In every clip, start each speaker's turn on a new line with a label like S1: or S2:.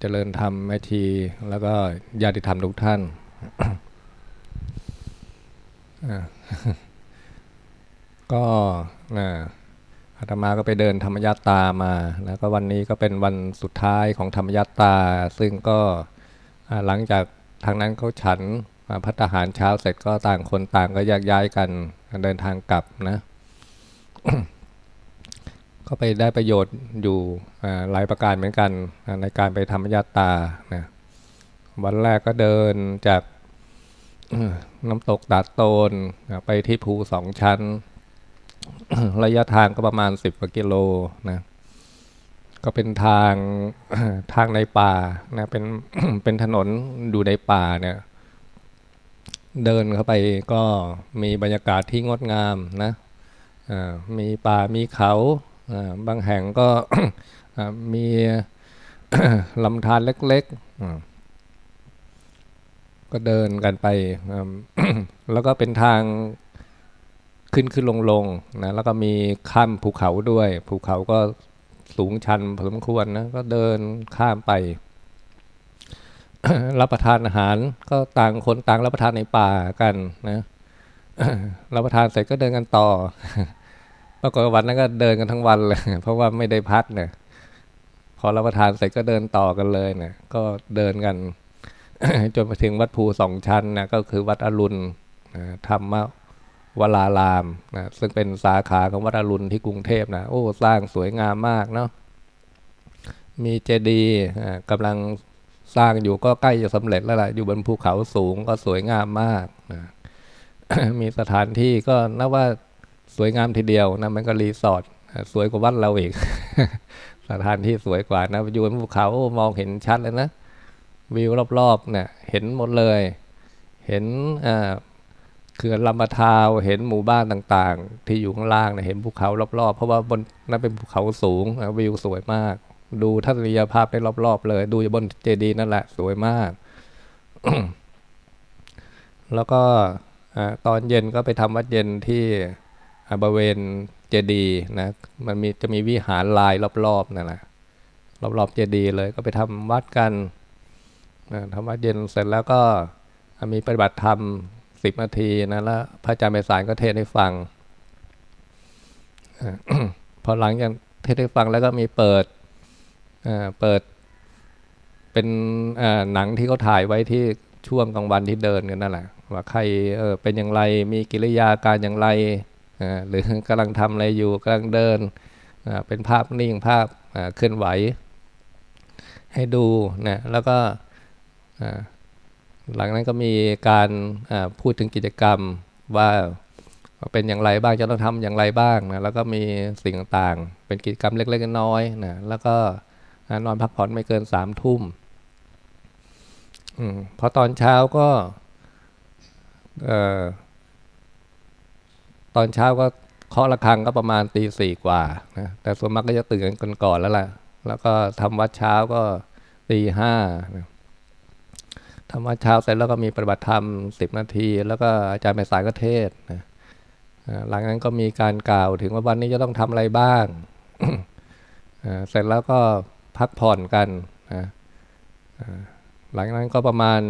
S1: เจริญธรรมแม่ชีแล้วก็ญาติธรรมทุกท่านก็นะอาตมาก็ไปเดินธรรมยาตามา แล้วก็วันนี้ก็เป็นวันสุดท้ายของธรรมยาตา ซึ่งก็หลังจากทางนั้นเขาฉันพัฒหารเช้าเสร็จก็ต่างคนต่างก็แยกย้ายกันเดินทางกลับนะ ก็ไปได้ประโยชน์อยู่หลายประการเหมือนกันในการไปธรรมยาตานะวันแรกก็เดินจากน้ำตกตาดโตนไปที่ภูสองชั้น ระยะทางก็ประมาณสิบกว่ากิโลนะก็เป็นทางทางในป่านะเป็นเป็นถนนดูในป่าเนี่ยเดินเข้าไปก็มีบรรยากาศที่งดงามนะมีป่ามีเขา บางแห่งก็มีลำธารเล็กๆ ก็เดินกันไป แล้วก็เป็นทางขึ้นขึ้นลงลงนะแล้วก็มีข้ามภูเขาด้วย ภูเขาก็สูงชันพอสมควรนะก็เดินข้ามไป รับประทานอาหารก็ต่างคนต่างรับประทานในป่ากันนะรับประทานเสร็จก็เดินกันต่อ ปรากฏวันนั้นก็เดินกันทั้งวันเลย เพราะว่าไม่ได้พักเนี่ย พอรับประทานเสร็จก็เดินต่อกันเลยเนี่ย ก็เดินกัน จนไปถึงวัดภูสองชั้นนะก็คือวัดอรุณธรรมวลารามนะซึ่งเป็นสาขาของวัดอรุณที่กรุงเทพนะโอ้สร้างสวยงามมากเนาะมีเจดีย์กำลังสร้างอยู่ก็ใกล้จะสำเร็จแล้วล่ะอยู่บนภูเขาสูงก็สวยงามมากนะมีสถานที่ก็นับว่า สวยงามทีเดียวนะมันก็รีสอร์ทสวยกว่าวัดเราอีกสถานที่สวยกว่านะอยู่บนภูเขามองเห็นชัดเลยนะวิวรอบๆเนี่ยเห็นหมดเลย เห็นเขื่อนลำปะทาวเห็นหมู่บ้านต่างๆ ที่อยู่ข้างล่างเนี่ยเห็นภูเขารอบๆ เพราะว่าบนนั้นเป็นภูเขาสูงวิวสวยมาก ดูทัศนียภาพได้รอบๆ เลย ดูบนเจดีย์นั่นแหละ สวยมาก แล้วก็ตอนเย็นก็ไปทำวัดเย็นที่ บริเวณเจดีย์นะมันมีจะมีวิหารลายรอบๆนั่นแหละรอบๆเจดีย์เลยก็ไปทำวัดกันนะทำวัดเย็นเสร็จแล้วก็มีปฏิบัติธรรมสิบนาทีนะแล้วพระอาจารย์ไปสารก็เทศให้ฟังพอหลังจากเทศให้ฟังแล้วก็มีเปิดเปิดเป็นหนังที่เขาถ่ายไว้ที่ช่วงกลางวันที่เดินกันนั่นแหละว่าใครเออเป็นอย่างไรมีกิริยาการอย่างไร หรือกำลังทำอะไรอยู่กำลังเดินเป็นภาพนิ่งภาพเคลื่อนไหว ให้ดูนะแล้วก็หลังนั้นก็มีการพูดถึงกิจกรรมว่าเป็นอย่างไรบ้างจะต้องทำอย่างไรบ้างนะแล้วก็มีสิ่งต่างๆ เป็นกิจกรรมเล็กๆน้อยๆนะแล้วก็นอนพักผ่อนไม่เกินสามทุ่มอพอตอนเช้าก็ ตอนเช้าก็เคาะระฆังก็ประมาณตีสี่กว่านะแต่ส่วนมากก็จะตื่นกันก่อนแล้วล่ะ แล้วก็ทำวัดเช้าก็ตีห้าทำวัดเช้าเสร็จแล้วก็มีปฏิบัติธรรมสิบนาที แล้วก็อาจารย์ไปสายก็เทศนะหลังนั้นก็มีการกล่าวถึงว่าวันนี้จะต้องทำอะไรบ้างเสร็จแล้วก็พักผ่อนกันนะหลังนั้นก็ประมาณ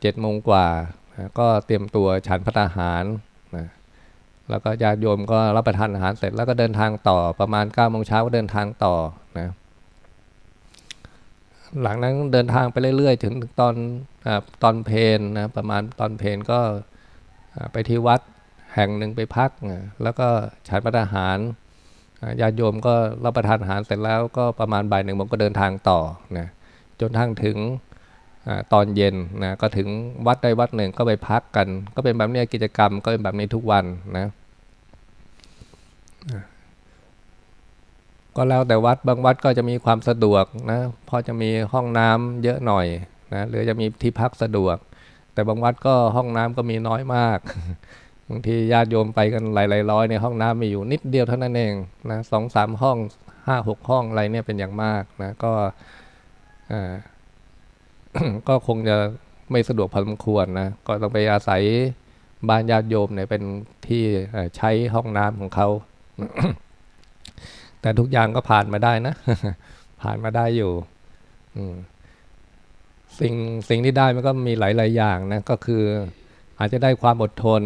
S1: เจ็ดโมงกว่า ก็เตรียมตัวฉันพัตาหาร แล้วก็ญาติโยมก็รับประทานอาหารเสร็จแล้วก็เดินทางต่อประมาณ9ก้าโมงเช้าก็เดินทางต่อนะหลังนั้นเดินทางไปเรื่อยๆ ถึงตอนอตอนเพนนะประมาณตอนเพนก็ไปที่วัดแห่งหนึ่งไปพักนะแล้วก็ฉันพัตาหารญาติโยมก็รับประทานอาหารเสร็จแล้วก็ประมาณบ่ายหนึ่งผมก็เดินทางต่อนะจนทั้งถึงตอนเย็นนะก็ถึงวัดใดวัดหนึ่งก็ไปพักกัน ก็เป็นแบบนี้กิจกรรมก็เป็นแบบนี้ทุกวันนะ ก็แล้วแต่วัดบางวัดก็จะมีความสะดวกนะพอจะมีห้องน้ำเยอะหน่อยนะหรือจะมีที่พักสะดวก แต่บางวัดก็ห้องน้ำก็มีน้อยมากบางทีญาติโยมไปกันหลายๆร้อยในห้องน้ำมีอยู่นิดเดียวเท่านั้นเองนะสองสามห้องห้าหกห้องอะไรเนี่ยเป็นอย่างมากนะก็ก็คงจะไม่สะดวกพอสมควรนะก็ต้องไปอาศัยบ้านญาติโยมเนี่ยเป็นที่ใช้ห้องน้ำของเขา แต่ทุกอย่างก็ผ่านมาได้นะ ผ่านมาได้อยู่สิ่งสิ่งที่ได้มันก็มีหลาย ๆ อย่างนะ ก็คืออาจจะได้ความอดทน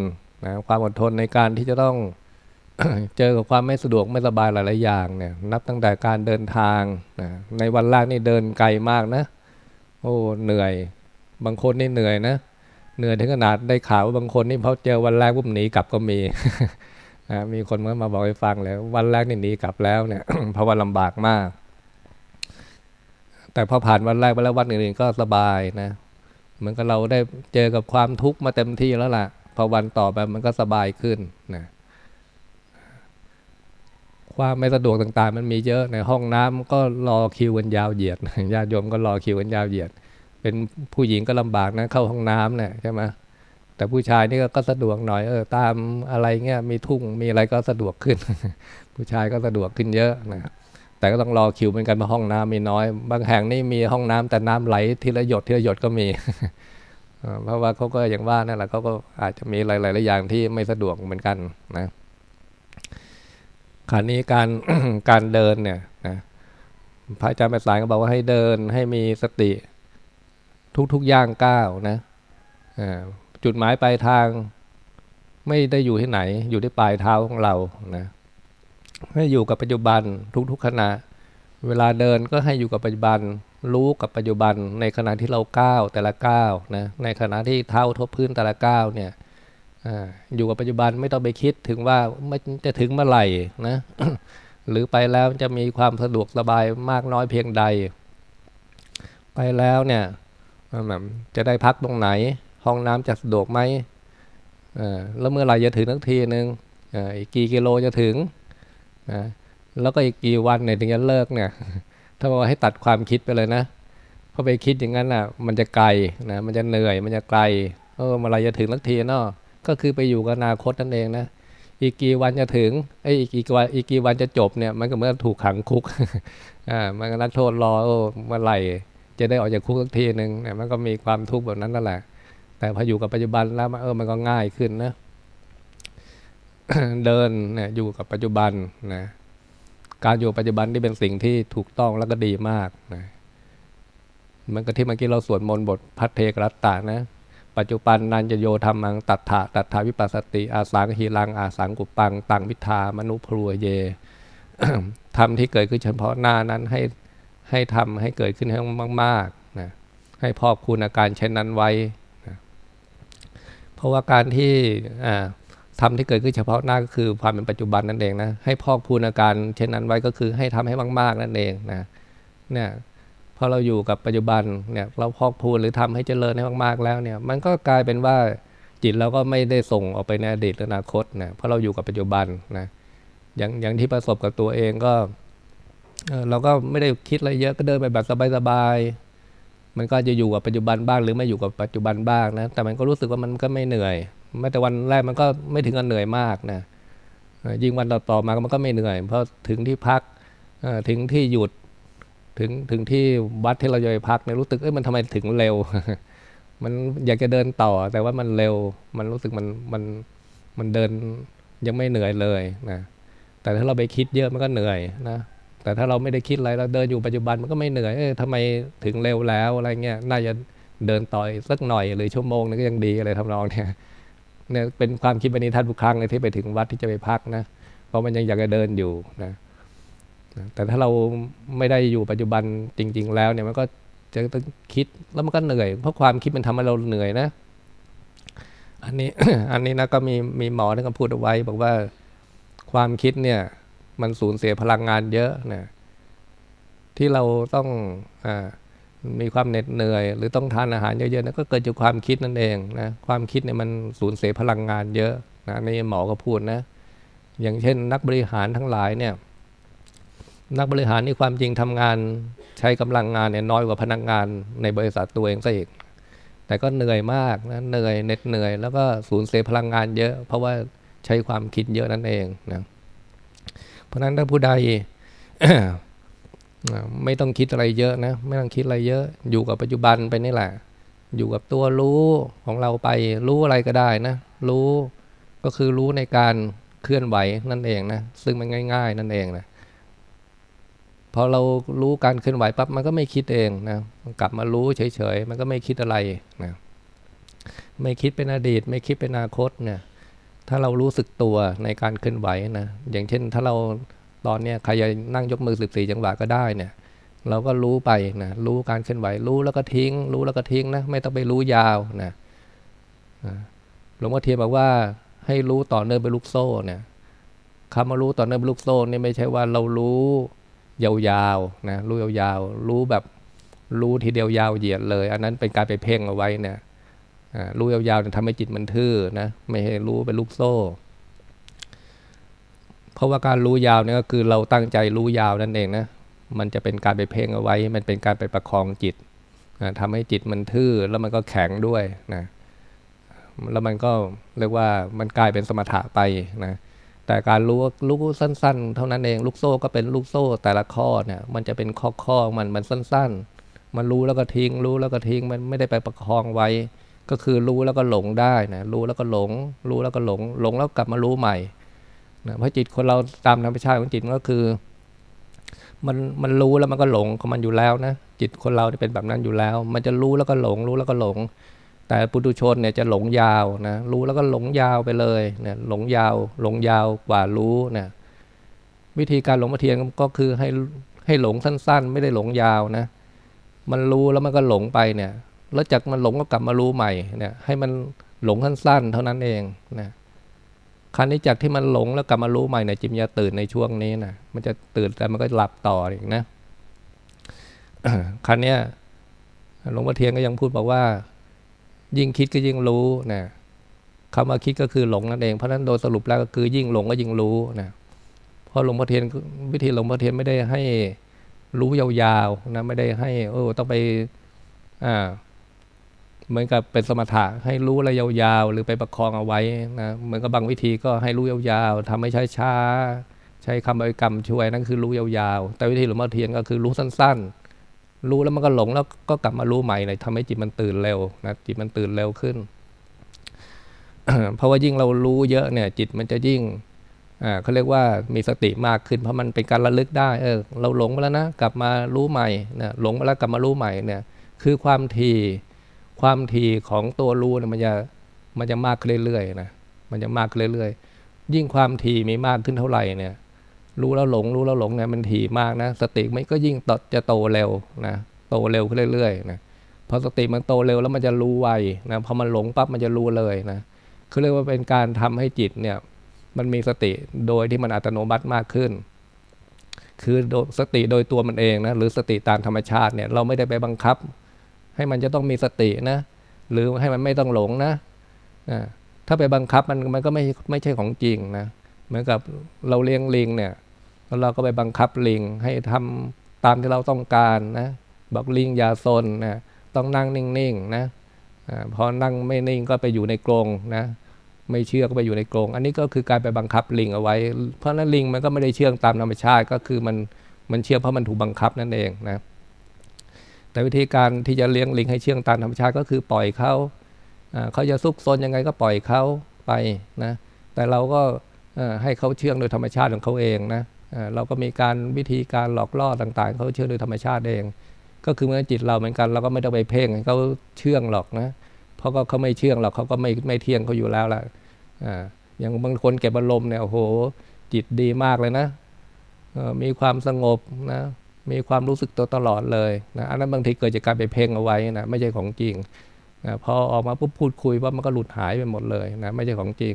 S1: นะความอดทนในการที่จะต้องเจอกับความไม่สะดวกไม่สบายหลาย ๆ อย่างเนี่ย นับตั้งแต่การเดินทางนะในวันแรกนี่เดินไกลมากนะ โอ้เหนื่อย บางคนนี่เหนื่อยนะเหนื่อยถึงขนาดได้ข่าวว่าบางคนนี่พอเจอวันแรกปุ๊บหนีกลับก็มี มีคนมาบอกให้ฟังเลยวันแรกนี่หนีกลับแล้วเนี่ยเพราะว่าลำบากมาก แต่พอผ่านวันแรกไปแล้ววันอื่นๆก็สบายนะเหมือนกับเราได้เจอกับความทุกข์มาเต็มที่แล้วล่ะพอวันต่อไปมันก็สบายขึ้นนะความไม่สะดวกต่างๆ มันมีเยอะในห้องน้ำก็รอคิวกันยาวเหยียดญาติโยมก็รอคิวกันยาวเหยียด เป็นผู้หญิงก็ลำบากนะเข้าห้องน้ำเนี่ยใช่ไหม แต่ผู้ชายนี่ก็สะดวกหน่อยเออตามอะไรเงี้ยมีทุ่งมีอะไรก็สะดวกขึ้น ผู้ชายก็สะดวกขึ้นเยอะนะแต่ก็ต้องรอคิวเหมือนกันมาห้องน้ำมีน้อย บางแห่งนี่มีห้องน้ำแต่น้ำไหลทีละหยดทีละหยดก็มีเพราะว่าเขาก็อย่างว่านั่นแหละเขาก็อาจจะมีหลายๆอย่างที่ไม่สะดวกเหมือนกันนะคราวนี้การการเดินเนี่ยนะพระอาจารย์ไปสายก็บอกว่าให้เดินให้มีสติทุกๆย่างก้าวนะ จุดหมายปลายทาง ไม่ได้อยู่ที่ไหน อยู่ที่ปลายเท้าของเรานะให้อยู่กับปัจจุบันทุกๆขณะ เวลาเดินก็ให้อยู่กับปัจจุบัน รู้กับปัจจุบัน ในขณะที่เราก้าวแต่ละก้าวนะในขณะที่เท้าทบพื้นแต่ละก้าวเนี่ยอยู่กับปัจจุบันไม่ต้องไปคิดถึงว่ามันจะถึงเมื่อไหร่นะหรือไปแล้วจะมีความสะดวกสบายมากน้อยเพียงใด ไปแล้วเนี่ยจะได้พักตรงไหน ห้องน้ำจะสะดวกไหมแล้วเมื่อไหร่จะถึงทักทีหนึ่งอีกกี่กิโลจะถึงนะแล้วก็อีกกี่วันเนี่ยถึงจะเลิกเนี่ยถ้าบอกให้ตัดความคิดไปเลยนะพอไปคิดอย่างนั้นอะ มันจะไกลนะมันจะเหนื่อย มันจะไกลเออเมื่อไรจะถึงทักทีเนาะก็คือไปอยู่กับอนาคตนั่นเองนะอีกกี่วันจะถึงไอ้อีกกี่วันอีกกี่วันจะจบเนี่ย มันก็เมื่อถูกขังคุกอ่ามันก็นักโทษรอโอ้เมื่อไหร่จะได้ออกจากคุกสักทีหนึ่งเนี่ยมันก็มีความทุกข์แบบนั้นนั่นแหละ แต่พออยู่กับปัจจุบันแล้วเออมันก็ง่ายขึ้นนะเดินเนี่ยอยู่กับปัจจุบันนะการอยู่ปัจจุบันนี่เป็นสิ่งที่ถูกต้องแล้วก็ดีมากนะมันก็ที่เมื่อกี้เราสวดมนต์บทพัทเทกรัตตานะ ปัจจุบันนันจะโยธรรมังตัทธาตัทธาวิปัสสติ อาสังหีรังอาสังกุปัง ตังวิทามนุพรัวเยทำที่เกิดขึ้นเฉพาะหน้านั้นให้ให้ทำให้เกิดขึ้นให้มากๆนะให้พอกคุณอาการเช่นนั้นไว้ เพราะว่าการที่ทำที่เกิดขึ้นเฉพาะหน้าก็คือความเป็นปัจจุบันนั่นเองนะให้พอกพูนอาการ เช่นนั้นไว้ก็คือให้ทำให้มาก ๆ นั่นเองนะเนี่ยพอเราอยู่กับปัจจุบันเนี่ยเราพอกพูนหรือทำให้เจริญให้มาก ๆ แล้วเนี่ยมันก็กลายเป็นว่าจิตเราก็ไม่ได้ส่งออกไปในอดีตหรืออนาคตนะเพราะเราอยู่กับปัจจุบันนะอย่างอย่างที่ประสบกับตัวเองก็เราก็ไม่ได้คิดอะไรเยอะก็เดินไปแบบสบายๆ มันก็จะอยู่กับปัจจุบันบ้างหรือไม่อยู่กับปัจจุบันบ้างนะ แต่มันก็รู้สึกว่ามันก็ไม่เหนื่อยแม้แต่วันแรกมันก็ไม่ถึงกับเหนื่อยมากนะยิ่งวันต่อๆมามันก็ไม่เหนื่อย เพราะถึงที่พักถึงที่หยุดถึงถึงที่วัดที่เราจะไปพักเนี่ยรู้สึกเอ้ยมันทำไมถึงเร็ว มันอยากจะเดินต่อ แต่ว่ามันเร็ว มันรู้สึกมันมันมันเดินยังไม่เหนื่อยเลยนะแต่ถ้าเราไปคิดเยอะมันก็เหนื่อยนะ แต่ถ้าเราไม่ได้คิดอะไรเราเดินอยู่ปัจจุบันมันก็ไม่เหนื่อยเอ้ยทำไมถึงเร็วแล้วอะไรเงี้ยน่าจะเดินต่อสักหน่อยหรือชั่วโมงนึงก็ยังดีอะไรทำนองเนี่ยเนี่ยเป็นความคิดบันนี้ท่านทุกครั้งเลยที่ไปถึงวัดที่จะไปพักนะเพราะมันยังอยากจะเดินอยู่นะแต่ถ้าเราไม่ได้อยู่ปัจจุบันจริง ๆ แล้วเนี่ยมันก็จะต้องคิดแล้วมันก็เหนื่อยเพราะความคิดมันทำให้เราเหนื่อยนะ อันนี้อันนี้นะก็มีมีหมอที่เขาพูดเอาไว้ บอกว่าความคิดเนี่ย มันสูญเสียพลังงานเยอะนะที่เราต้องอมีความเหน็ดเหนื่อย หรือต้องทานอาหารเยอะๆนะก็เกิดจากความคิดนั่นเองนะความคิดเนี่ยมันสูญเสียพลังงานเยอะนะนี่หมอก็พูดนะอย่างเช่น นักบริหารทั้งหลายเนี่ยนักบริหารนี่ความจริงทำงานใช้กำลังงานเนี่ยน้อยกว่าพนักงานในบริษัทตัวเองซะอีกแต่ก็เหนื่อยมากนะเหนื่อยเหน็ดเหนื่อย แล้วก็สูญเสียพลังงานเยอะ เพราะว่าใช้ความคิดเยอะนั่นเองนะ เพราะนั้นถ้าผู้ใดไม่ต้องคิดอะไรเยอะนะ ไม่ต้องคิดอะไรเยอะ อยู่กับปัจจุบันไปนี่แหละ อยู่กับตัวรู้ของเราไป รู้อะไรก็ได้นะ รู้ก็คือรู้ในการเคลื่อนไหวนั่นเองนะ ซึ่งมันง่าย ๆ นั่นเองนะพอเรารู้การเคลื่อนไหวปั๊บมันก็ไม่คิดเองนะมันกลับมารู้เฉยๆ มันก็ไม่คิดอะไรนะ ไม่คิดเป็นอดีต ไม่คิดเป็นอนาคตเนี่ย ถ้าเรารู้สึกตัวในการเคลื่อนไหวนะอย่างเช่น ถ้าเราตอนเนี้ยใครจะนั่งยกมือสิบสี่จังหวะก็ได้เนี่ย เราก็รู้ไปนะรู้การเคลื่อนไหว รู้แล้วก็ทิ้ง รู้แล้วก็ทิ้งนะไม่ต้องไปรู้ยาวนะหลวงพ่อเทียนบอกว่าให้รู้ต่อเนื่องเป็นลูกโซ่เนี่ยคำว่ารู้ต่อเนื่องเป็นลูกโซ่นี่ไม่ใช่ว่าเรารู้ยาวๆนะรู้ยาวๆรู้แบบรู้ทีเดียวยาวเหยียดเลย อันนั้นเป็นการไปเพ่งเอาไว้เนี่ย รู้ยาวๆทำให้จิตมันทื่อนะไม่ให้รู้เป็นลูกโซ่ เพราะว่าการรู้ยาวนี่ก็คือเราตั้งใจรู้ยาวนั่นเองนะมันจะเป็นการไปเพ่งเอาไว้ มันเป็นการไปประคองจิตนะทำให้จิตมันทื่อแล้วมันก็แข็งด้วยนะแล้วมันก็เรียกว่ามันกลายเป็นสมถะไปนะแต่การรู้รู้สั้น ๆ เท่านั้นเองลูกโซ่ก็เป็นลูกโซ่ แต่ละข้อเนี่ยมันจะเป็นข้อข้อมันมันสั้น ๆ มันรู้แล้วก็ทิ้งรู้แล้วก็ทิ้งมันไม่ได้ไปประคองไว้ ก็คือรู้แล้วก็หลงได้นะรู้แล้วก็หลง รู้แล้วก็หลง หลงแล้วกลับมารู้ใหม่นะเพราะจิตคนเราตามธรรมชาติของจิตก็คือ มันมันรู้แล้วมันก็หลงของมันอยู่แล้วนะจิตคนเราเป็นแบบนั้นอยู่แล้ว มันจะรู้แล้วก็หลง รู้แล้วก็หลง แต่ปุถุชนเนี่ยจะหลงยาวนะรู้แล้วก็หลงยาวไปเลยเนี่ยหลงยาว หลงยาวกว่ารู้นะวิธีการหลงมาเทียนก็คือให้ให้หลงสั้น ๆ ไม่ได้หลงยาวนะ มันรู้แล้วมันก็หลงไปเนี่ย แล้วจากมันหลงก็กลับมารู้ใหม่เนี่ยให้มันหลงสั้นๆเท่านั้นเองนะครั้นี้จากที่มันหลงแล้วกลับมารู้ใหม่เนี่ยจิมจะตื่นในช่วงนี้นะมันจะตื่นแต่มันก็หลับต่ออีกนะครั้นี้หลวงพ่อเทียนก็ยังพูดบอกว่า ยิ่งคิดก็ยิ่งรู้นะคำว่าคิดก็คือหลงนั่นเองเพราะนั้นโดยสรุปแล้วก็คือยิ่งหลงก็ยิ่งรู้นะเพราะหลวงพ่อเทียนวิธีหลวงพ่อเทียนไม่ได้ให้รู้ยาวๆนะไม่ได้ให้เออต้องไป อ่า เหมือนกับเป็นสมถะให้รู้อะไรยาวๆหรือไปประคองเอาไว้นะเหมือนกับบางวิธีก็ให้รู้ยาวๆทำให้ช้าๆใช้คำบริกรรมช่วยนั่นคือรู้ยาวๆ แต่วิธีหลวงพ่อเทียนก็คือรู้สั้นๆ รู้แล้วมันก็หลงแล้วก็กลับมารู้ใหม่เลยทำให้จิตมันตื่นเร็วนะจิตมันตื่นเร็วขึ้น เพราะว่ายิ่งเรารู้เยอะเนี่ย จิตมันจะยิ่งเขาเรียกว่ามีสติมากขึ้น เพราะมันเป็นการระลึกได้เออเราหลงไปแล้วนะกลับมารู้ใหม่นะหลงไปแล้วกลับมารู้ใหม่เนี่ย คือความที ความทีของตัวรู้เนี่ยมันจะมันจะมากขึ้นเรื่อยๆนะมันจะมากขึ้นเรื่อยๆ ยิ่งความทีมีมากขึ้นเท่าไหร่เนี่ย รู้แล้วหลง รู้แล้วหลงเนี่ยมันถี่มากนะ สติมันก็ยิ่งตจะโตเร็วนะโตเร็วขึ้นเรื่อยๆนะพอสติมันโตเร็วแล้วมันจะรู้ไวนะพอมันหลงปั๊บมันจะรู้เลยนะคือเรียกว่าเป็นการทำให้จิตเนี่ย มันมีสติโดยที่มันอัตโนมัติมากขึ้น คือสติโดยตัวมันเองนะหรือสติตามธรรมชาติเนี่ยเราไม่ได้ไปบังคับ ให้มันจะต้องมีสตินะ หรือให้มันไม่ต้องหลงนะถ้าไปบังคับมันมันก็ไม่ไม่ใช่ของจริงนะเหมือนกับเราเลี้ยงลิงเนี่ยแล้วเราก็ไปบังคับลิงให้ทำตามที่เราต้องการนะบอกลิงอย่าซนนะต้องนั่งนิ่งๆนะพอนั่งไม่นิ่งก็ไปอยู่ในกรงนะไม่เชื่อก็ไปอยู่ในกรง อันนี้ก็คือการไปบังคับลิงเอาไว้ เพราะนั้นลิงมันก็ไม่ได้เชื่องตามธรรมชาติก็คือมันมันเชื่อเพราะมันถูกบังคับนั่นเองนะ แต่วิธีการที่จะเลี้ยงลิงให้เชื่องตามธรรมชาติก็คือปล่อยเขาเขาจะซุกซนยังไงก็ปล่อยเขาไปนะแต่เราก็ให้เขาเชื่องโดยธรรมชาติของเขาเองนะเราก็มีการวิธีการหลอกล่อต่างๆ เขาเชื่อโดยธรรมชาติเอง ก็คือเมื่อจิตเราเหมือนกันเราก็ไม่ต้องไปเพ่งเขาเชื่องหรอกนะเพราะก็เขาไม่เชื่องหรอกเขาก็ไม่ไม่เที่ยงเขาอยู่แล้วล่ะอย่างบางคนเก็บอารมณ์เนี่ยโอ้โหจิตดีมากเลยนะมีความสงบนะ มีความรู้สึกตัวตลอดเลยนะอันนั้นบางทีเกิดจากการไปเพ่งเอาไว้นะไม่ใช่ของจริงนะพอออกมาปุ๊บพูดคุยว่ามันก็หลุดหายไปหมดเลยนะไม่ใช่ของจริง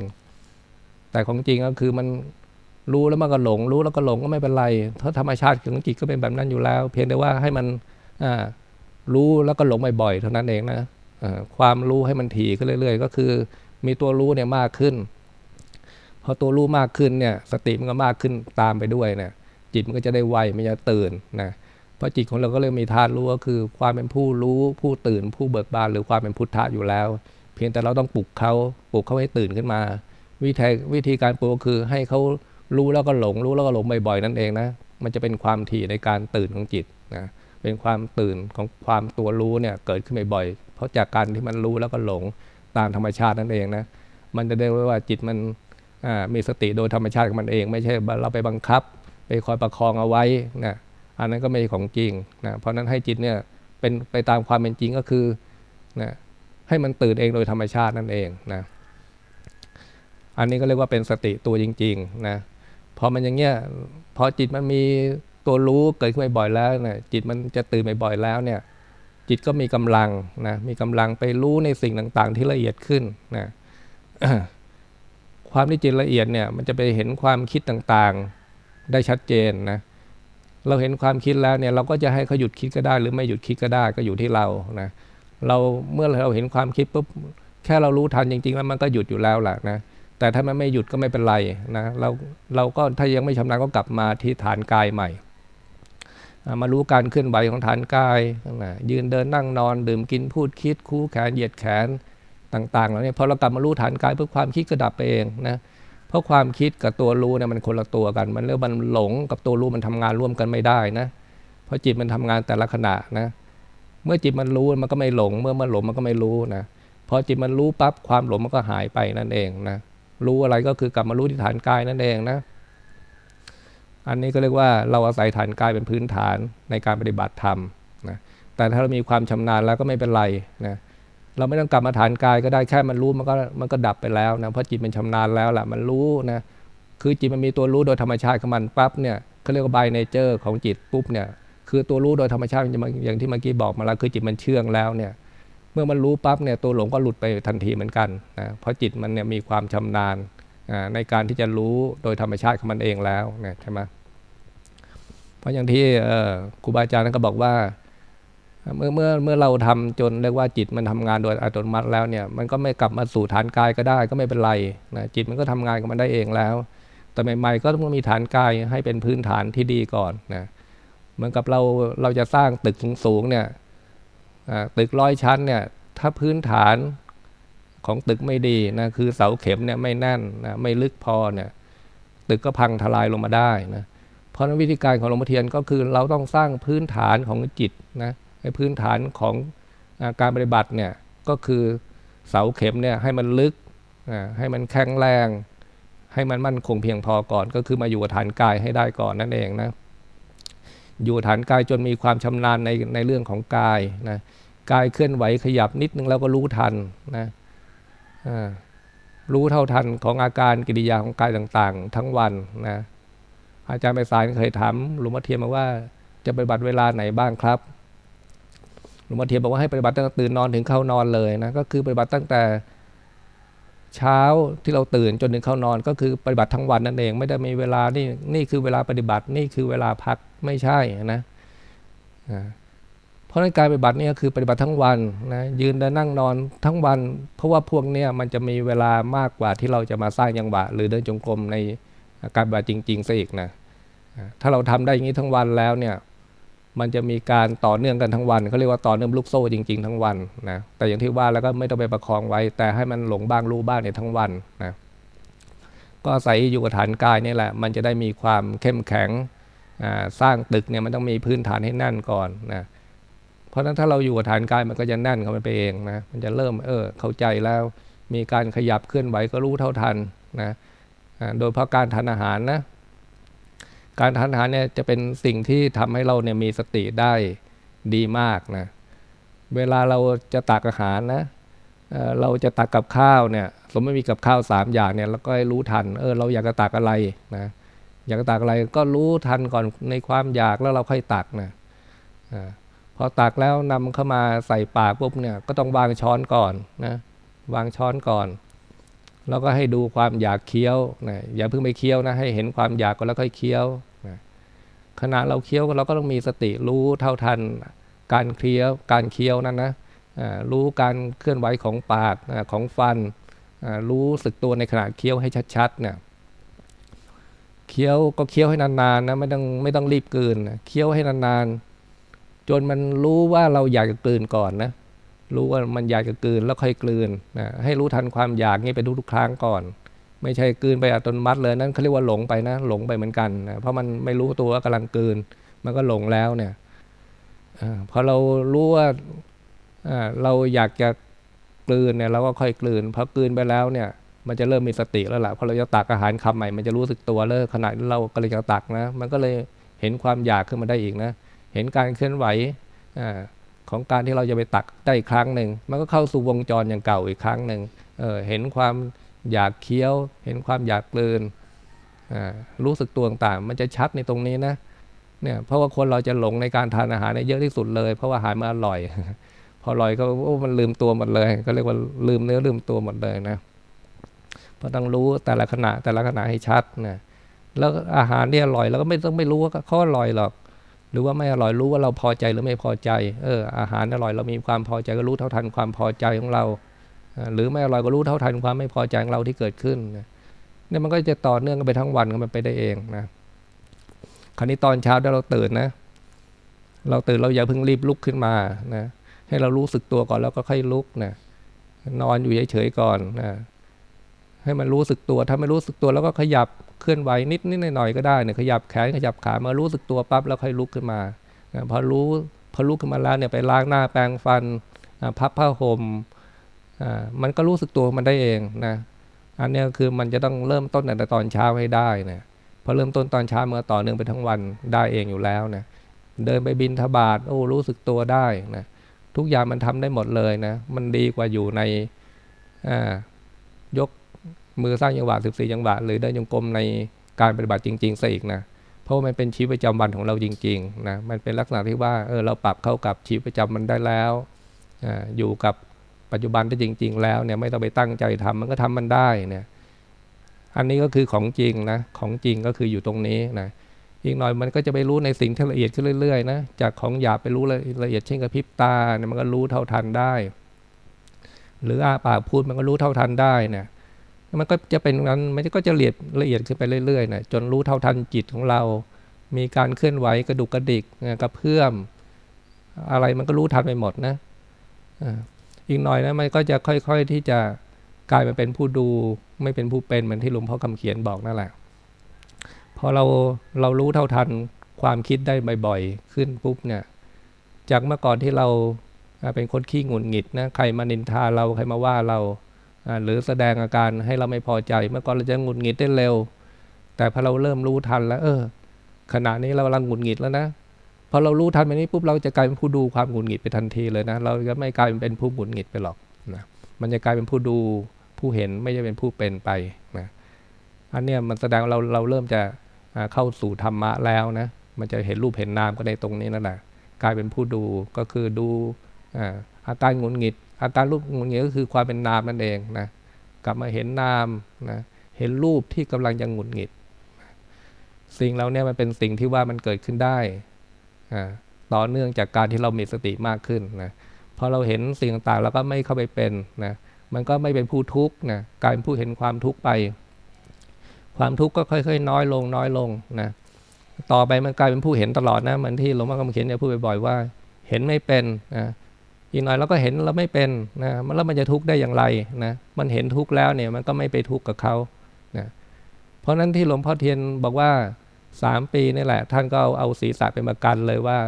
S1: แต่ของจริงก็คือมันรู้แล้วมันก็หลง รู้แล้วก็หลงก็ไม่เป็นไรเพราะธรรมชาติของจิตก็เป็นแบบนั้นอยู่แล้ว เพียงแต่ว่าให้มันรู้แล้วก็หลงบ่อยๆเท่านั้นเองนะความรู้ให้มันถี่ขึ้นเรื่อย ๆ ก็คือ มีตัวรู้เนี่ยมากขึ้น พอตัวรู้มากขึ้นเนี่ย สติมันก็มากขึ้นตามไปด้วยเนี่ย จิตมันก็จะได้ไวมันจะตื่นนะเพราะจิตของเราก็เลยมีธาตุรู้ก็คือ ความเป็นผู้รู้ผู้ตื่น ผู้เบิกบานหรือความเป็นพุทธะอยู่แล้ว เพียงแต่เราต้องปลุกเขาปลุกเขาให้ตื่นขึ้นมา วิธีวิธีการปลุกก็คือให้เขารู้แล้วก็หลง รู้แล้วก็หลงบ่อยๆนั่นเองนะมันจะเป็นความถี่ในการตื่นของจิตนะเป็นความตื่นของความตัวรู้เนี่ยเกิดขึ้นบ่อยๆเพราะจากการที่มันรู้แล้วก็หลงตามธรรมชาตินั่นเองนะมันจะได้ว่าจิตมันมีสติโดยธรรมชาติของมันเอง ไม่ใช่เราไปบังคับ ไปคอยประคองเอาไว้นะอันนั้นก็ไม่ใช่ของจริงนะเพราะนั้นให้จิตเนี่ยเป็นไปตามความเป็นจริงก็คือนะให้มันตื่นเองโดยธรรมชาตินั่นเองนะอันนี้ก็เรียกว่าเป็นสติตัวจริงๆนะพอมันอย่างเงี้ยพอจิตมันมีตัวรู้เกิดขึ้นบ่อยแล้วนี่ยจิตมันจะตื่นบ่อยแล้วเนี่ยจิตก็มีกำลังนะมีกำลังไปรู้ในสิ่งต่างๆ ที่ละเอียดขึ้นนะความที่จิตละเอียดเนี่ยมันจะไปเห็นความคิดต่างๆ ได้ชัดเจนนะเราเห็นความคิดแล้วเนี่ยเราก็จะให้เขาหยุดคิดก็ได้ หรือไม่หยุดคิดก็ได้ก็อยู่ที่เรานะเราเมื่อเราเห็นความคิดปุ๊บแค่เรารู้ทันจริง ๆ แล้วมันก็หยุดอยู่แล้วแหละนะแต่ถ้ามันไม่หยุดก็ไม่เป็นไรนะเราเราก็ถ้ายังไม่ชำนาญก็กลับมาที่ฐานกายใหม่ มารู้การเคลื่อนไหวของฐานกายนะยืนเดินนั่งนอน ดื่มกินพูดคิดคู่แขนเหยียดแขนต่างๆแล้วเนี่ยพอเรากลับมารู้ฐานกายเพื่อความคิดก็ดับไปเองนะ ราะความคิดกับตัวรู้เนี่ยมันคนละตัวกัน มันเรียกมันหลงกับตัวรู้มันทำงานร่วมกันไม่ได้นะเพราะจิตมันทำงานแต่ละขณะนะ เมื่อจิตมันรู้มันก็ไม่หลง เมื่อมันหลงมันก็ไม่รู้นะพอจิตมันรู้ปั๊บความหลงมันก็หายไปนั่นเองนะรู้อะไรก็คือกลับมารู้ที่ฐานกายนั่นเองนะ อันนี้ก็เรียกว่าเราอาศัยฐานกายเป็นพื้นฐานในการปฏิบัติธรรมนะแต่ถ้าเรามีความชำนาญแล้วก็ไม่เป็นไรนะ เราไม่ต้องกลับมาฐานกายก็ได้แค่มันรู้มันก็มันก็ดับไปแล้วนะเพราะจิตมันชำนาญแล้วแหละมันรู้นะคือจิตมันมีตัวรู้โดยธรรมชาติของมันปั๊บเนี่ยเขาเรียกว่าไบเนเจอร์ของจิตปุ๊บเนี่ยคือตัวรู้โดยธรรมชาติอย่างที่เมื่อกี้บอกมาแล้วคือจิตมันเชื่องแล้วเนี่ยเมื่อมันรู้ปั๊บเนี่ยตัวหลงก็หลุดไปทันทีเหมือนกันนะเพราะจิตมันเนี่ยมีความชำนาญในการที่จะรู้โดยธรรมชาติของมันเองแล้วนะใช่ไหมเพราะอย่างที่ครูบาอาจารย์ก็บอกว่า เมื่อเมื่อเมื่อเราทำจนเรียกว่าจิตมันทำงานโดยอัตโนมัติแล้วเนี่ยมันก็ไม่กลับมาสู่ฐานกายก็ได้ก็ไม่เป็นไรนะจิตมันก็ทำงานกับมันได้เองแล้ว แต่ใหม่ ๆ ก็ต้องมีฐานกายให้เป็นพื้นฐานที่ดีก่อนนะเหมือนกับเราเราจะสร้างตึกสูงๆเนี่ยตึกร้อยชั้นเนี่ยถ้าพื้นฐานของตึกไม่ดีนะคือเสาเข็มเนี่ยไม่แน่นนะไม่ลึกพอเนี่ยตึกก็พังทลายลงมาได้นะเพราะนั้นวิธีการของหลวงพ่อเทียนก็คือเราต้องสร้างพื้นฐานของจิตนะ พื้นฐานของการปฏิบัติเนี่ยก็คือเสาเข็มเนี่ยให้มันลึกให้มันแข็งแรง ให้มันมั่นคงเพียงพอก่อน ก็คือมาอยู่กับฐานกายให้ได้ก่อนนั่นเองนะอยู่ฐานกายจนมีความชำนาญในในเรื่องของกายนะกายเคลื่อนไหวขยับนิดนึงแล้วก็รู้ทันนะรู้เท่าทันของอาการกิริยาของกายต่างๆ ทั้งวันนะอาจารย์ไปสายเคยถามหลวงพ่อเทียมมาว่าจะปฏิบัติเวลาไหนบ้างครับ หลวงพ่อเทียมบอกว่าให้ปฏิบัติตั้งแต่ตื่นนอนถึงเข้านอนเลยนะก็คือปฏิบัติตั้งแต่เช้าที่เราตื่นจนถึงเข้านอนก็คือปฏิบัติทั้งวันนั่นเอง ไม่ได้มีเวลานี่นี่คือเวลาปฏิบัตินี่คือเวลาพักไม่ใช่นะเพราะในการปฏิบัตินี่คือปฏิบัติทั้งวันนะยืนเดินนั่งนอนทั้งวัน เพราะว่าพวกนี้มันจะมีเวลามากกว่าที่เราจะมาสร้างยังหวะ หรือเดินจงกรมในการปฏิบัติจริงๆซะอีกนะถ้าเราทำได้อย่างนี้ทั้งวันแล้วเนี่ย มันจะมีการต่อเนื่องกันทั้งวันเขาเรียกว่าต่อเนื่องลูกโซ่จริง ๆ ทั้งวันนะแต่อย่างที่ว่าแล้วก็ไม่ต้องไปประคองไว้ แต่ให้มันหลงบ้างรู้บ้างในทั้งวันนะก็อาศัยอยู่กับฐานกายนี่แหละ มันจะได้มีความเข้มแข็งสร้างตึกเนี่ยมันต้องมีพื้นฐานให้แน่นก่อนนะเพราะฉะนั้นถ้าเราอยู่กับฐานกายมันก็จะแน่นเข้าไปเองนะมันจะเริ่มเออเข้าใจแล้ว มีการขยับเคลื่อนไหวก็รู้เท่าทันนะโดยเพราะการทานอาหารนะ การทานอาหารเนี่ยจะเป็นสิ่งที่ทำให้เราเนี่ยมีสติได้ดีมากนะเวลาเราจะตักอาหารนะเราจะตักกับข้าวเนี่ยสมมติมีกับข้าวสามอย่างเนี่ยเราก็ให้รู้ทันเออเราอยากจะตักอะไรนะอยากจะตักอะไรก็รู้ทันก่อนในความอยากแล้วเราค่อยตักนะอพอตักแล้วนำเข้ามาใส่ปากปุ๊บเนี่ยก็ต้องวางช้อนก่อนนะวางช้อนก่อน แล้วก็ให้ดูความอยากเคี้ยวนะอย่าเพิ่งไปเคี้ยวนะให้เห็นความอยากก่อนแล้วค่อยเคี้ยวนะขณะเราเคี้ยวเราก็ต้องมีสติรู้เท่าทัน การเคี้ยวการเคี้ยวนั้นนะรู้การเคลื่อนไหวของปากของฟันรู้สึกตัวในขณะเคี้ยวให้ชัดๆเนี่ยเคี้ยวก็เคี้ยวให้นานๆนะไม่ต้องไม่ต้องรีบกลืนเคี้ยวให้นานๆจนมันรู้ว่าเราอยากจะกลืนก่อนนะ รู้ว่ามันอยากจะกลืนแล้วค่อยกลืนนะให้รู้ทันความอยากนี่ไปทุกๆครั้งก่อน ไม่ใช่กลืนไปอัตโนมัติเลยนั่นเขาเรียกว่าหลงไปนะหลงไปเหมือนกันนะเพราะมันไม่รู้ตัวว่ากำลังกลืน มันก็หลงแล้วเนี่ยอพอเรารู้ว่าเราอยากจะกลืนเนี่ยเราก็ค่อยกลืนพอกลืนไปแล้วเนี่ย มันจะเริ่มมีสติแล้วล่ะพอเราจะตักอาหารคำใหม่ มันจะรู้สึกตัวเลยขณะเรากำลังจะตักนะ มันก็เลยเห็นความอยากขึ้นมาได้อีกนะ เห็นการเคลื่อนไหวอ ของการที่เราจะไปตักได้อีกครั้งหนึ่ง มันก็เข้าสู่วงจรอย่างเก่าอีกครั้งหนึ่งเเห็นความอยากเคี้ยว เห็นความอยากกลืนรู้สึกตัวต่างมันจะชัดในตรงนี้นะเนี่ยเพราะว่าคนเราจะหลงในการทานอาหารเยอะที่สุดเลย เพราะว่าอาหารมันอร่อย พออร่อยก็โอ้มันลืมตัวหมดเลย ก็เรียกว่าลืมเนื้อลืมตัวหมดเลยนะเพราะต้องรู้แต่ละขณะแต่ละขณะให้ชัดนะแล้วอาหารที่อร่อยเราก็ไม่ต้องไม่รู้ว่าเขาอร่อยหรอก หรือว่าไม่อร่อยรู้ว่าเราพอใจหรือไม่พอใจ เอออาหารอร่อยเรามีความพอใจก็รู้เท่าทันความพอใจของเรา หรือไม่อร่อยก็รู้เท่าทันความไม่พอใจของเราที่เกิดขึ้นเนี่ยมันก็จะต่อเนื่องกันไปทั้งวันมันไปได้เองนะคราวนี้ตอนเช้าถ้าเราตื่นนะ เราตื่นเราอย่าเพิ่งรีบลุกขึ้นมานะให้เรารู้สึกตัวก่อนแล้วก็ค่อยลุกนะนอนอยู่เฉยๆก่อนนะ ให้มันรู้สึกตัว ถ้าไม่รู้สึกตัวแล้วก็ขยับเคลื่อนไหวนิดนิดหน่อยๆก็ได้เนี่ยขยับแขนขยับขามารู้สึกตัวปั๊บแล้วค่อยลุกขึ้นมาพอรู้พอลุกขึ้นมาแล้วเนี่ยไปล้างหน้าแปรงฟันพับผ้าห่มมันก็รู้สึกตัวมันได้เองนะอันนี้คือมันจะต้องเริ่มต้นแต่ตอนเช้าให้ได้นะพอเริ่มต้นตอนเช้าเมื่อต่อเนื่องไปทั้งวันได้เองอยู่แล้วนะเดินไปบินทบาทโอ้รู้สึกตัวได้นะทุกอย่างมันทำได้หมดเลยนะมันดีกว่าอยู่ในยก มือสร้างจังหวะ14จังหวะหรือเดินยงกลมในการปฏิบัติจริงๆซะอีกนะเพราะมันเป็นชีวิตประจำวันของเราจริงๆนะมันเป็นลักษณะที่ว่าเออเราปรับเข้ากับชีวิตประจำมันได้แล้วออยู่กับปัจจุบันที่จริง ๆ แล้วเนี่ยไม่ต้องไปตั้งใจทำมันก็ทำมันได้เนี่ยอันนี้ก็คือของจริงนะของจริงก็คืออยู่ตรงนี้นะอีกหน่อยมันก็จะไปรู้ในสิ่งที่ละเอียดขึ้นเรื่อยๆนะจากของหยาบไปรู้ละเอียดเช่นกับพริบตาเนี่ยมันก็รู้เท่าทันได้ หรืออาปากพูดมันก็รู้เท่าทันได้เนี่ย มันก็จะเป็นนั้นมันก็จะละเอียดละเอียดขึ้นไปเรื่อยๆนะจนรู้เท่าทันจิตของเรา มีการเคลื่อนไหวกระดุกกระดิกกระเพื่อม อะไรมันก็รู้ทันไปหมดนะอีกหน่อยนะมันก็จะค่อยๆที่จะกลายมาเป็นผู้ดูไม่เป็นผู้เป็นเหมือนที่หลวงพ่อคำเขียนบอกนั่นแหละพอเราเรารู้เท่าทันความคิดได้บ่อยๆ ขึ้นปุ๊บเนี่ย จากเมื่อก่อนที่เราเป็นคนขี้งุดหงิดนะใครมานินทาเราใครมาว่าเรา หรือแสดงอาการให้เราไม่พอใจ เมื่อก่อนเราจะหงุดหงิดได้เร็ว แต่พอเราเริ่มรู้ทันแล้ว เออ ขณะนี้เรากำลังหงุดหงิดแล้วนะพอเรารู้ทันแบบนี้ปุ๊บเราจะกลายเป็นผู้ดูความหงุดหงิดไปทันทีเลยนะ เราจะไม่กลายเป็นผู้หงุดหงิดไปหรอกนะมันจะกลายเป็นผู้ดูผู้เห็นไม่ใช่เป็นผู้เป็นไปนะอันเนี้ยมันแสดงเราเราเริ่มจะเข้าสู่ธรรมะแล้วนะมันจะเห็นรูปเห็นนามก็ในตรงนี้นั่นแหละกลายเป็นผู้ดูก็คือดูอาการหงุดหงิด อาการรูปงุดหงิดก็คือความเป็นนามนั่นเองนะกลับมาเห็นนามนะเห็นรูปที่กำลังจะหงุดหงิด สิ่งเราเนี่ยมันเป็นสิ่งที่ว่ามันเกิดขึ้นได้ต่อเนื่องจากการที่เรามีสติมากขึ้นนะพอเราเห็นสิ่งต่างๆแล้วก็ไม่เข้าไปเป็นนะมันก็ไม่เป็นผู้ทุกข์นะกลายเป็นผู้เห็นความทุกข์ไป ความทุกข์ก็ค่อย ๆ น้อยลงน้อยลงนะต่อไปมันกลายเป็นผู้เห็นตลอดนะเหมือนที่หลวงพ่อคำเขียนเนี่ยพูดบ่อยๆว่า เห็นไม่เป็นนะ อีกหน่อยเราก็เห็นเราไม่เป็นนะมันแล้วมันจะทุกข์ได้อย่างไรนะมันเห็นทุกข์แล้วเนี่ยมันก็ไม่ไปทุกข์กับเขานะเพราะนั้นที่หลวงพ่อเทียนบอกว่าสามปีนี่แหละ ท่านก็เอาศีรษะเป็นประกันเลยว่า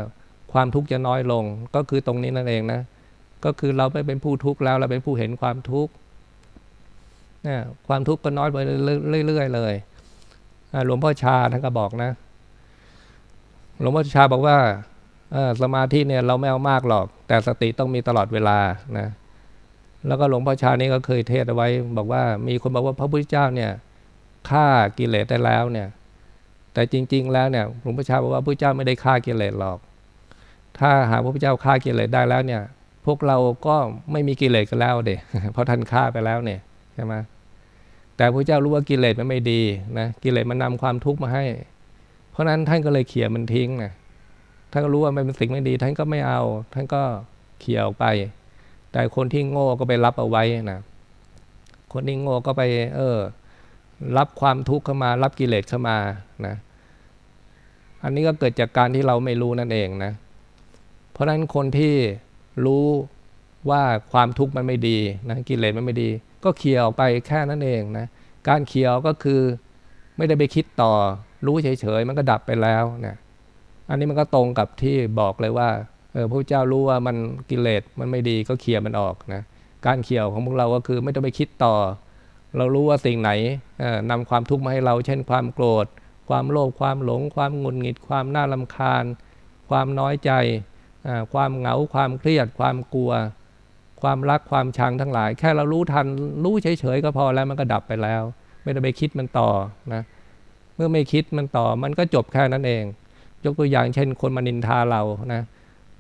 S1: ความทุกข์จะน้อยลงก็คือตรงนี้นั่นเองนะก็คือเราไม่เป็นผู้ทุกข์แล้วเราเป็นผู้เห็นความทุกข์นะความทุกข์ก็น้อยไปเรื่อยๆเลยหลวงพ่อชาท่านก็บอกนะ หลวงพ่อชาบอกว่า สมาธิเนี่ยเราไม่เอามากหรอก แต่สติต้องมีตลอดเวลานะแล้วก็หลวงพ่อชานี่ก็เคยเทศเอาไว้ บอกว่ามีคนบอกว่าพระพุทธเจ้าเนี่ยฆ่ากิเลสได้แล้วเนี่ย แต่จริง ๆ แล้วเนี่ยหลวงพ่อชาบอกว่าพระพุทธเจ้าไม่ได้ฆ่ากิเลสหรอก ถ้าหาพระพุทธเจ้าฆ่ากิเลสได้แล้วเนี่ย พวกเราก็ไม่มีกิเลสกันแล้วเด็เพราะท่านฆ่าไปแล้วเนี่ยใช่ไหมแต่พระเจ้ารู้ว่ากิเลสมันไม่ดีนะกิเลสมันนำความทุกข์มาให้ เพราะนั้นท่านก็เลยเขี่ยมันทิ้งนะ ท่านก็รู้ว่ามันเป็นสิ่งไม่ดี ท่านก็ไม่เอา ท่านก็เขี่ยออกไป แต่คนที่โง่ก็ไปรับเอาไว้นะคนที่โง่ก็ไป เออ รับความทุกข์เข้ามา รับกิเลสเข้ามานะ อันนี้ก็เกิดจากการที่เราไม่รู้นั่นเองนะ เพราะฉะนั้นคนที่รู้ว่าความทุกข์มันไม่ดีนะกิเลสมันไม่ดี ก็เคี่ยวไปแค่นั้นเองนะการเคี่ยวก็คือไม่ได้ไปคิดต่อ รู้เฉยๆมันก็ดับไปแล้วนะ อันนี้มันก็ตรงกับที่บอกเลยว่าเออพระเจ้ารู้ว่ามันกิเลสมันไม่ดีก็เคลียร์มันออกนะการเขี่ยวของพวกเราก็คือไม่ต้องไปคิดต่อ เรารู้ว่าสิ่งไหนนำความทุกข์มาให้เรา เช่นความโกรธ ความโลภความหลง ความงุดหงิด ความน่าลำคาญ ความน้อยใจ ความเหงาความเครียด ความกลัว ความรักความชังทั้งหลาย แค่เรารู้ทันรู้เฉยๆก็พอแล้วมันก็ดับไปแล้ว ไม่ต้องไปคิดมันต่อนะเมื่อไม่คิดมันต่อมันก็จบแค่นั้นเอง ยกตัวอย่างเช่น คนมานินทาเรานะ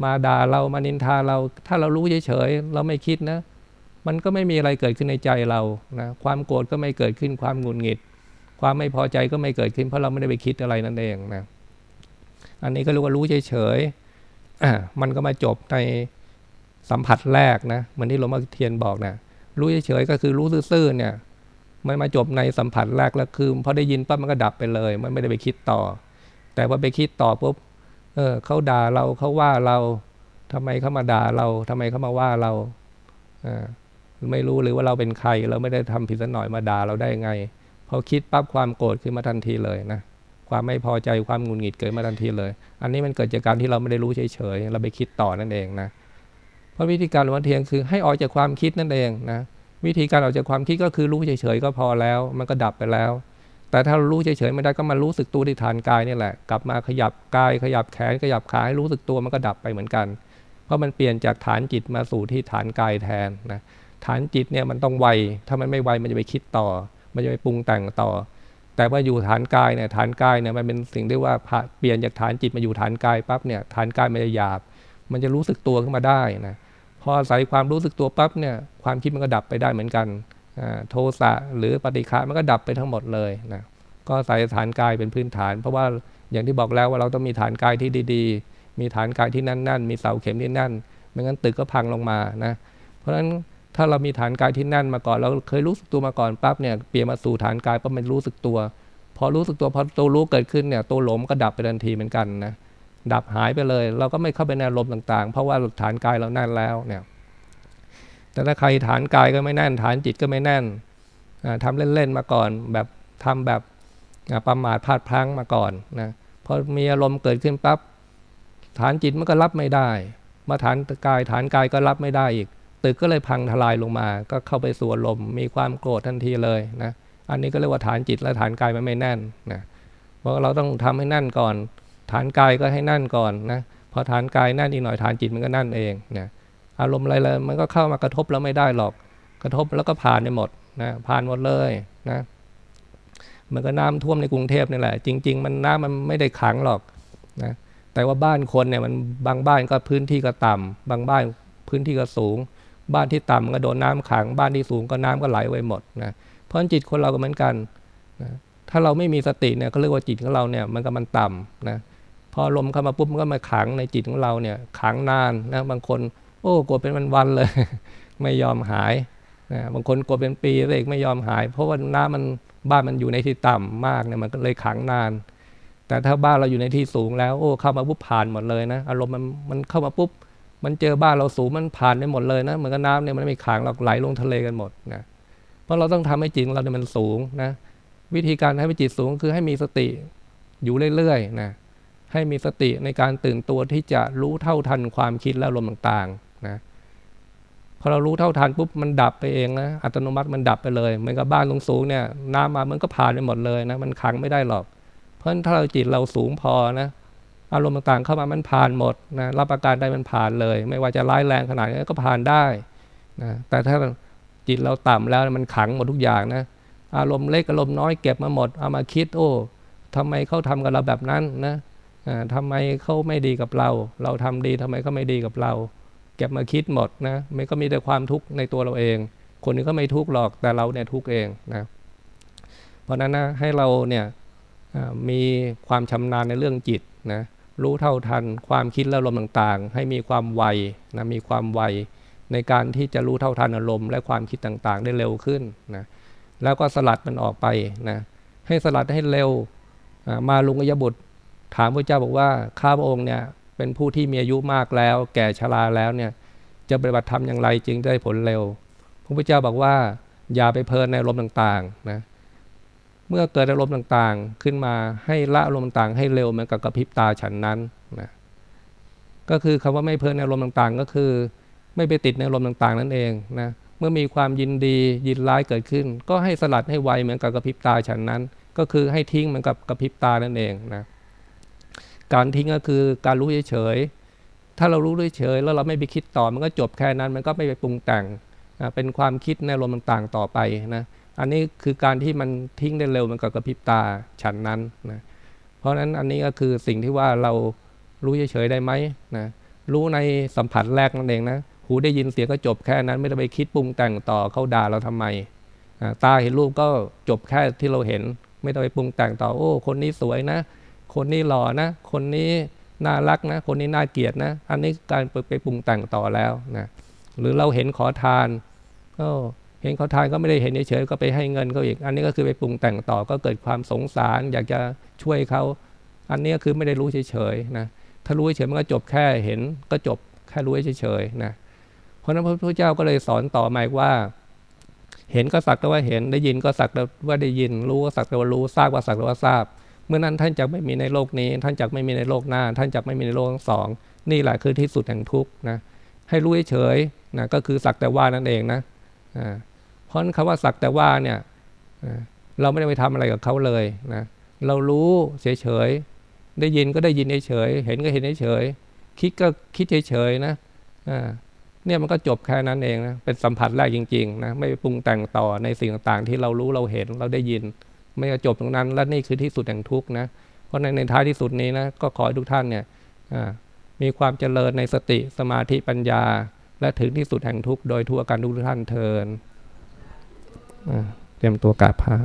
S1: มาด่าเรามานินทาเรา ถ้าเรารู้เฉยๆเราไม่คิดนะ มันก็ไม่มีอะไรเกิดขึ้นในใจเรานะความโกรธก็ไม่เกิดขึ้นความหงุดหงิด ความไม่พอใจก็ไม่เกิดขึ้น เพราะเราไม่ได้ไปคิดอะไรนั่นเองนะอันนี้ก็เรียกว่ารู้เฉยๆมันก็มาจบในสัมผัสแรกนะเหมือนที่หลวงพ่อเทียนบอกนะรู้เฉยๆก็คือรู้ซื่อๆเนี่ยมันมาจบในสัมผัสแรกแล้วคือพอได้ยินปั๊บมันก็ดับไปเลย มันไม่ได้ไปคิดต่อ แต่พอไปคิดต่อปุ๊บเออเขาด่าเราเขาว่าเราทำไมเขามาด่าเราทำไมเขามาว่าเราอ่าไม่รู้หรือว่าเราเป็นใคร เราไม่ได้ทำผิดสักหน่อยมาด่าเราได้ไงพอคิดปั๊บความโกรธขึ้นมาทันทีเลยนะความไม่พอใจความงุนหงิดเกิดมาทันทีเลย อันนี้มันเกิดจากการที่เราไม่ได้รู้เฉยๆเราไปคิดต่อนั่นเองนะเพราะวิธีการหลวงเทียงคือให้ออกจากความคิดนั่นเองนะวิธีการออกจากความคิดก็คือรู้เฉยๆก็พอแล้ว มันก็ดับไปแล้ว แต่ถ้ารู้เฉยๆไม่ได้ก็มารู้สึกตัวที่ฐานกายนี่แหละ กลับมาขยับกาย ขยับแขนขยับขาให้รู้สึกตัวมันก็ดับไปเหมือนกัน เพราะมันเปลี่ยนจากฐานจิตมาสู่ที่ฐานกายแทนนะฐานจิตเนี่ยมันต้องไวถ้ามันไม่ไวมันจะไปคิดต่อ มันจะไปปรุงแต่งต่อ แต่ว่าอยู่ฐานกายเนี่ยฐานกายเนี่ยมันเป็นสิ่งที่ว่าเปลี่ยนจากฐานจิตมาอยู่ฐานกายปั๊บเนี่ยฐานกายมันจะหยาบ มันจะรู้สึกตัวขึ้นมาได้นะพออาศัยความรู้สึกตัวปั๊บเนี่ยความคิดมันก็ดับไปได้เหมือนกัน โทสะหรือปฏิฆะมันก็ดับไปทั้งหมดเลยนะก็ใส่ฐานกายเป็นพื้นฐาน เพราะว่าอย่างที่บอกแล้วว่าเราต้องมีฐานกายที่ดีๆ มีฐานกายที่แน่นๆมีเสาเข็มที่แน่นไม่งั้นตึกก็พังลงมานะเพราะฉะนั้นถ้าเรามีฐานกายที่แน่นมาก่อนเราเคยรู้สึกตัวมาก่อนปั๊บเนี่ยเปลี่ยนมาสู่ฐานกายปั๊บมันรู้สึกตัว พอรู้สึกตัวพอตัวรู้เกิดขึ้นเนี่ยตัวหลงก็ดับไปทันทีเหมือนกันนะดับหายไปเลย เราก็ไม่เข้าไปในอารมณ์ต่างๆ เพราะว่าฐานกายเราแน่นแล้วเนี่ย แต่ถ้าใครฐานกายก็ไม่แน่น ฐานจิตก็ไม่แน่นทำเล่นๆมาก่อน แบบทำแบบประมาทพลาดพลั้งมาก่อนนะพอมีอารมณ์เกิดขึ้นปั๊บฐานจิตมันก็รับไม่ได้ มาฐานกายฐานกายก็รับไม่ได้อีก ตึกก็เลยพังทลายลงมา ก็เข้าไปสู่อารมณ์มีความโกรธทันทีเลยนะอันนี้ก็เรียกว่าฐานจิตและฐานกายมันไม่แน่นนะเพราะเราต้องทำให้แน่นก่อน ฐานกายก็ให้แน่นก่อนนะพอฐานกายแน่นอีกหน่อยฐานจิตมันก็แน่นเองนะ อารมณ์อะไรเลยมันก็เข้ามากระทบแล้วไม่ได้หรอก กระทบแล้วก็ผ่านไปหมดนะผ่านหมดเลยนะมันก็น้ำท่วมในกรุงเทพนี่แหละ จริง ๆ มันน้ำมันไม่ได้ขังหรอกนะแต่ว่าบ้านคนเนี่ยมันบางบ้านก็พื้นที่ก็ต่ำบางบ้านพื้นที่ก็สูง บ้านที่ต่ำก็โดนน้าขัง บ้านที่สูงก็น้ำก็ไหลไว้หมดนะเพราะจิตคนเราก็เหมือนกันนะถ้าเราไม่มีสติเนี่ยก็เรียกว่าจิตของเราเนี่ยมันก็มันต่ำนะพอลมเข้ามาปุ๊บมันก็มาขังในจิตของเราเนี่ยขังนานนะบางคน อ้กดเป็นวันๆเลย ไม่ยอมหายนะบางคนกดเป็นปีเลยไม่ยอมหาย เพราะว่าน้ำมันบ้านมันอยู่ในที่ต่ำมากเนี่ยมันก็เลยขังนาน แต่ถ้าบ้านเราอยู่ในที่สูงแล้ว โอ้เข้ามาปุ๊บผ่านหมดเลยนะอารมณ์มันมันเข้ามาปุ๊บมันเจอบ้านเราสูงมันผ่านได้หมดเลยนะเหมือนกับน้ำเนี่ยมันไม่ขังหรอกไหลลงทะเลกันหมดนะเพราะเราต้องทำให้จิตเราเนี่ยมันสูงนะวิธีการให้จิตสูงคือให้มีสติอยู่เรื่อยๆนะให้มีสติในการตื่นตัวที่จะรู้เท่าทันความคิดและอารมณ์ต่างนะพ อเรารู้เท่าทันปุ๊บมันดับไปเองนะอัตโนมัติมันดับไปเลยเหมือนกับบ้านลงสูงเนี่ยน้ำมามันก็ผ่านไปหมดเลยนะมันขังไม่ได้หรอก เพราะฉะนั้นถ้าเราจิตเราสูงพอนะอารมณ์ต่างๆเข้ามามันผ่านหมดนะรับประการได้มันผ่านเลย ไม่ว่าจะร้ายแรงขนาดนี้ก็ผ่านได้นะแต่ถ้าจิตเราต่ำแล้วมันขังหมดทุกอย่างนะอารมณ์เล็กอารมณ์น้อยเก็บมาหมดเอามาคิดโอ้ทำไมเขาทำกับเราแบบนั้นนะทำไมเขาไม่ดีกับเรา เราทำดีทำไมเขาไม่ดีกับเรา เก็บมาคิดหมดนะมันก็มีแต่ความทุกข์ในตัวเราเอง คนนี้ก็ไม่ทุกข์หรอกแต่เราเนี่ยทุกข์เองนะเพราะนั้นนะให้เราเนี่ยมีความชำนาญในเรื่องจิตนะรู้เท่าทันความคิดและอารมณ์ต่างๆ ให้มีความไวนะมีความไวในการที่จะรู้เท่าทันอารมณ์และความคิดต่างๆ ได้เร็วขึ้นนะแล้วก็สลัดมันออกไปนะให้สลัดให้เร็วมาลุงอยบุตรถามพระเจ้าบอกว่าข้าพระองค์เนี่ย เป็นผู้ที่มีอายุมากแล้ว แก่ชราแล้วเนี่ยจะปฏิบัติธรรมอย่างไรจึงได้ผลเร็ว พระพุทธเจ้าบอกว่า อย่าไปเพลินในอารมณ์ต่างๆนะเมื่อเกิดอารมณ์ต่างๆ ขึ้นมาให้ละอารมณ์ต่างๆ ให้เร็วเหมือนกับกระพริบตาฉันนั้นนะก็คือคำว่าไม่เพลินในอารมณ์ต่างๆ ก็คือ ไม่ไปติดในอารมณ์ต่างๆ นั่นเองนะเมื่อมีความยินดียินร้ายเกิดขึ้น ก็ให้สลัดให้ไวเหมือนกับกระพริบตาฉันนั้น ก็คือให้ทิ้งเหมือนกับกระพริบตานั่นเองนะ การทิ้งก็คือการรู้เฉยๆถ้าเรารู้เฉยๆแล้วเราไม่ไปคิดต่อมันก็จบแค่นั้น มันก็ไม่ไปปรุงแต่งนะเป็นความคิดในลมต่างๆต่อไปนะอันนี้คือการที่มันทิ้งได้เร็วมันกับกระพริบตาฉันนั้นนะเพราะฉะนั้นอันนี้ก็คือสิ่งที่ว่าเรารู้เฉยๆได้ไหมนะรู้ในสัมผัสแรกนั่นเองนะหูได้ยินเสียงก็จบแค่นั้นไม่ต้องไปคิดปรุงแต่งต่อเขาด่าเราทำไมตาเห็นรูปก็จบแค่ที่เราเห็น ไม่ต้องไปปรุงแต่งต่อโอ้ คนนี้สวยนะ คนนี้หล่อนะ คนนี้น่ารักนะ คนนี้น่าเกลียดนะ อันนี้การไปปรุงแต่งต่อแล้วนะหรือเราเห็นขอทานโอ้เห็นขอทานก็ไม่ได้เห็นเฉยๆก็ไปให้เงินเขาอีก อันนี้ก็คือไปปรุงแต่งต่อก็เกิดความสงสาร อยากจะช่วยเขาอันนี้ก็คือไม่ได้รู้เฉยๆนะถ้ารู้เฉยมันก็จบแค่เห็นก็จบแค่รู้เฉยๆนะเพราะนั้นพระพุทธเจ้าก็เลยสอนต่อมาว่า เห็นก็สักแต่ว่าเห็นได้ยินก็สักแต่ว่าได้ยิน รู้ก็สักแต่ว่ารู้ทราบก็สักแต่ว่าทราบ เมื่อนั้นท่านจะไม่มีในโลกนี้ ท่านจะไม่มีในโลกหน้า ท่านจะไม่มีในโลกทั้งสอง นี่แหละคือที่สุดแห่งทุกข์นะให้รู้เฉยๆนะก็คือสักแต่ว่านั่นเองนะเพราะคำว่าสักแต่ว่าเนี่ยเราไม่ได้ไปทำอะไรกับเขาเลยนะเรารู้เฉยๆได้ยินก็ได้ยินเฉยๆเห็นก็เห็นเฉยๆคิดก็คิดเฉยๆนะเนี่ยมันก็จบแค่นั้นเองนะเป็นสัมผัสแรกจริงๆนะไม่ปรุงแต่งต่อในสิ่งต่างๆ ที่เรารู้เราเห็นเราได้ยิน ไม่จบตรงนั้น และนี่คือที่สุดแห่งทุกข์นะ เพราะในในท้ายที่สุดนี้นะก็ขอให้ทุกท่านเนี่ยมีความเจริญในสติสมาธิปัญญา และถึงที่สุดแห่งทุกข์โดยทั่วกันทุกท่านเทินเตรียมตัวกราบพระ